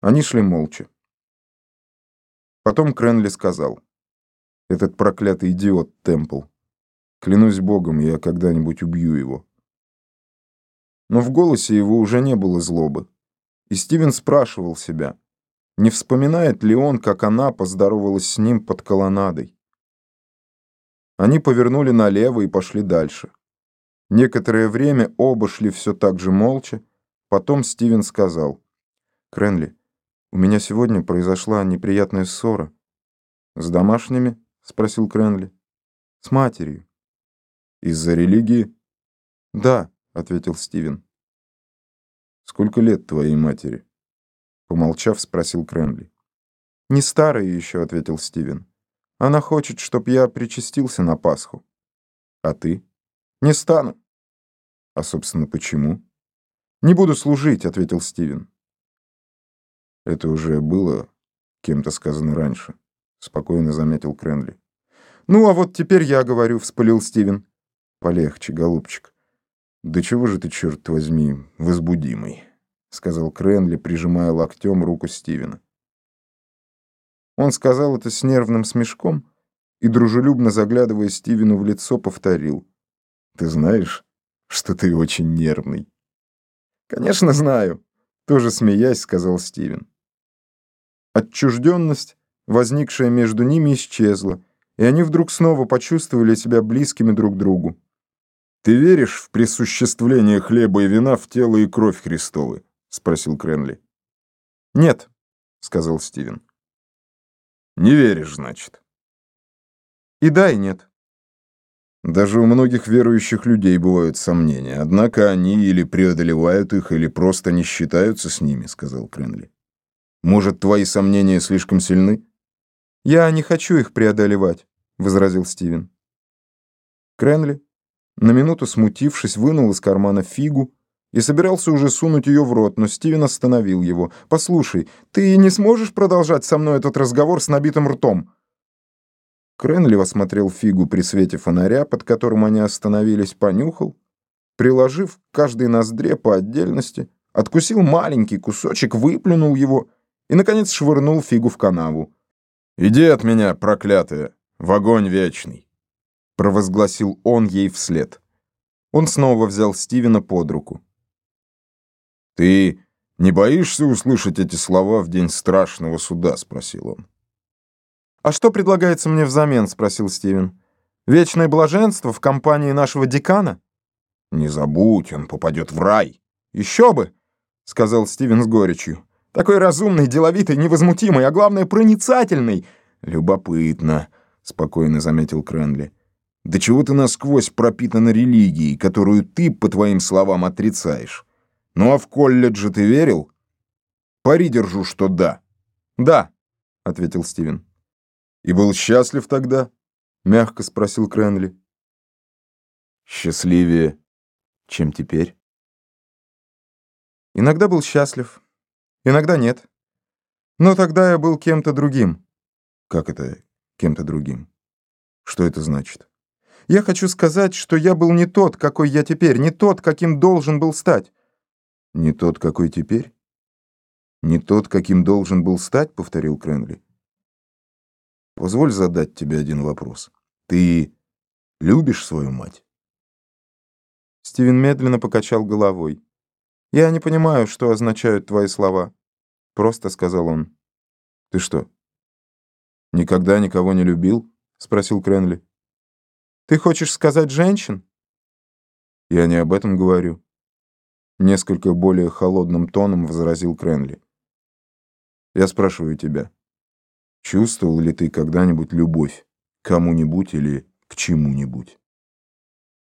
Они шли молча. Потом Кренли сказал. «Этот проклятый идиот Темпл. Клянусь богом, я когда-нибудь убью его». Но в голосе его уже не было злобы. И Стивен спрашивал себя, не вспоминает ли он, как она поздоровалась с ним под колоннадой. Они повернули налево и пошли дальше. Некоторое время оба шли все так же молча. Потом Стивен сказал, «Кренли, у меня сегодня произошла неприятная ссора». «С домашними?» — спросил Кренли. «С матерью». «Из-за религии?» «Да», — ответил Стивен. «Сколько лет твоей матери?» Помолчав, спросил Кренли. «Не старая еще», — ответил Стивен. «Она хочет, чтоб я причастился на Пасху». «А ты?» «Не стану». «А, собственно, почему?» «Не буду служить», — ответил Стивен. Это уже было кем-то сказано раньше, спокойно заметил Кренли. Ну, а вот теперь я говорю, вспылил Стивен. Полегче, голубчик. Да чего же ты, черт возьми, возбудимый, сказал Кренли, прижимая локтем руку Стивена. Он сказал это с нервным смешком и, дружелюбно заглядывая Стивену в лицо, повторил. «Ты знаешь, что ты очень нервный?» «Конечно, знаю», — тоже смеясь, сказал Стивен. Отчужденность, возникшая между ними, исчезла, и они вдруг снова почувствовали себя близкими друг другу. «Ты веришь в присуществление хлеба и вина в тело и кровь Христовы?» — спросил Кренли. «Нет», — сказал Стивен. «Не веришь, значит?» «И да, и нет». Даже у многих верующих людей бывают сомнения, однако они или преодолевают их, или просто не считаются с ними, сказал Кренли. Может, твои сомнения слишком сильны? Я не хочу их преодолевать, возразил Стивен. Кренли, на минуту смутившись, вынул из кармана фигу и собирался уже сунуть ее в рот, но Стивен остановил его. «Послушай, ты не сможешь продолжать со мной этот разговор с набитым ртом?» Кренли осмотрел фигу при свете фонаря, под которым они остановились, понюхал, приложив к каждой ноздре по отдельности, откусил маленький кусочек, выплюнул его и, наконец, швырнул фигу в канаву. «Иди от меня, проклятая, в огонь вечный!» провозгласил он ей вслед. Он снова взял Стивена под руку. «Ты не боишься услышать эти слова в день страшного суда?» — спросил он. «А что предлагается мне взамен?» — спросил Стивен. «Вечное блаженство в компании нашего декана?» «Не забудь, он попадет в рай». «Еще бы!» — сказал Стивен с горечью. Такой разумный, деловитый, невозмутимый, а главное, проницательный. Любопытно, спокойно заметил Кренли. Да чего ты насквозь пропитана религией, которую ты, по твоим словам, отрицаешь? Ну а в колледже ты верил? Пари держу, что да. Да, ответил Стивен. И был счастлив тогда? Мягко спросил Кренли. Счастливее, чем теперь? Иногда был счастлив, Иногда нет. Но тогда я был кем-то другим. Как это кем-то другим? Что это значит? Я хочу сказать, что я был не тот, какой я теперь, не тот, каким должен был стать. Не тот, какой теперь? Не тот, каким должен был стать, повторил Кренли. Позволь задать тебе один вопрос. Ты любишь свою мать? Стивен медленно покачал головой. «Я не понимаю, что означают твои слова», — просто сказал он. «Ты что, никогда никого не любил?» — спросил Кренли. «Ты хочешь сказать женщин?» «Я не об этом говорю», — несколько более холодным тоном возразил Кренли. «Я спрашиваю тебя, чувствовал ли ты когда-нибудь любовь к кому-нибудь или к чему-нибудь?»